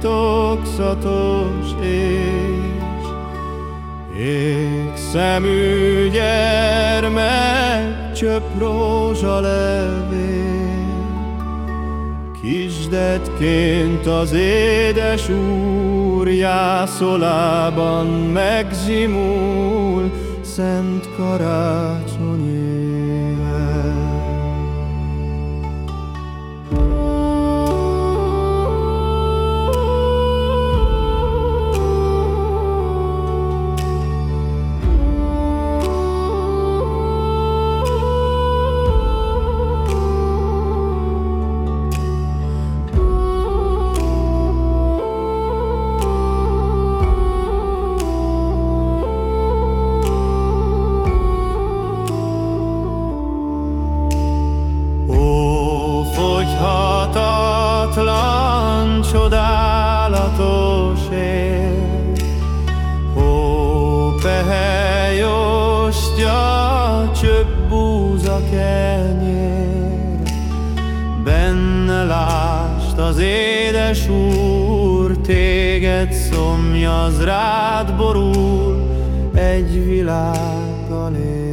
titokzatos és ég szemű gyermek csöpp rózsalevél. Kisdetként az édes úr jászolában megzimul szent karácsonyi. Csodálatos él. Ó, pehely ostya, csöpp búza kenyér, Benne lást az édes úr, Téged szomjaz rád borul, Egy világgal él.